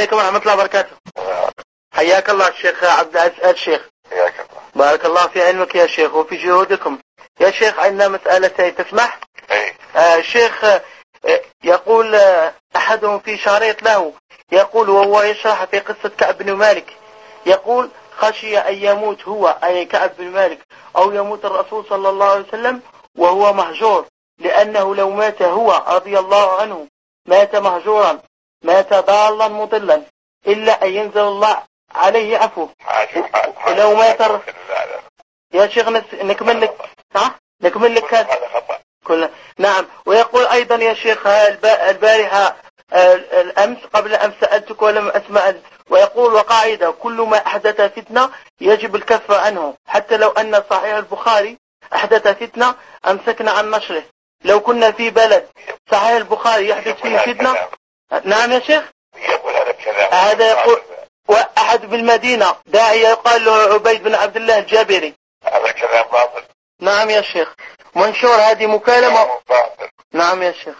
عليكم ورحمة الله وبركاته. حياك الله الشيخ عبد العزيز الشيخ حياك الله. بارك الله في علمك يا شيخ وفي جهودكم. يا شيخ عندنا مسألتين تسمح؟ أي. آه الشيخ آه يقول آه أحدهم في شريط له يقول وهو يشرح في قصة كعب بن مالك. يقول خشي أن يموت هو أي كعب بن مالك أو يموت الرسول صلى الله عليه وسلم وهو مهجور لأنه لو مات هو رضي الله عنه مات مهجورا. مات ضالا مضلا إلا أن ينزل الله عليه عفو. لو ما يتر- يا شيخ نكمل لك صح؟ نكمل لك هذا. خطأ. كل نعم. ويقول أيضا يا شيخ الب- البارحة الأمس قبل أمس سألتك ولم أسمع. ويقول وقاعدة كل ما أحدث فتنة يجب الكف عنه. حتى لو أن صحيح البخاري أحدث فتنة أمسكنا عن نشره. لو كنا في بلد صحيح البخاري يحدث فيه فتنة نعم يا شيخ. يقول هذا الكلام هذا يقول وأحد بالمدينة. داعية يقال له عبيد بن عبد الله الجابري. هذا كلام باطل. نعم يا شيخ. منشور هذه مكالمة. باطل. نعم يا شيخ.